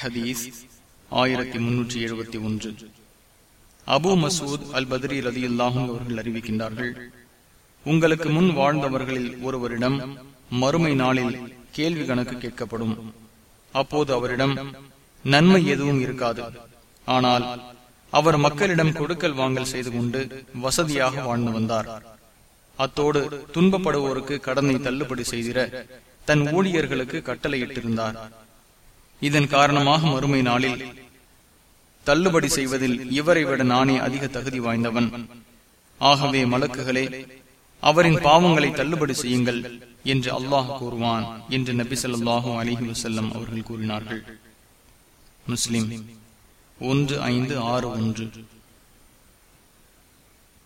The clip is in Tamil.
ஹதீஸ் ஆயிரத்தி முன்னூற்றி எழுபத்தி ஒன்று. அபு மசூத் அல் பத்ரி ரதி அவர்கள் அறிவிக்கின்றார்கள் உங்களுக்கு முன் வாழ்ந்தவர்களில் ஒருவரிடம் மறுமை நாளில் கேள்வி கணக்கு கேட்கப்படும். அப்போது அவரிடம் நன்மை எதுவும் இருக்காது. ஆனால் அவர் மக்களிடம் கொடுக்கல் வாங்கல் செய்து கொண்டு வசதியாக வாழ்ந்து வந்தார். அத்தோடு துன்பப்படுவோருக்கு கடனை தள்ளுபடி செய்திட தன் ஊழியர்களுக்கு கட்டளையிட்டிருந்தார். இதன் காரணமாக மறுமை நாளில் தள்ளுபடி செய்வதில் இவரை விட நானே அதிக தகுதி வாய்ந்தவன். ஆகவே மலக்குகளே அவரின் பாவங்களை தள்ளுபடி செய்யுங்கள் என்று அல்லாஹ் கூறுவான் என்று நபி சொல்லாஹும் அலிஹி வசல்லம் அவர்கள் கூறினார்கள். முஸ்லிம் ஒன்று ஐந்து ஆறு ஒன்று.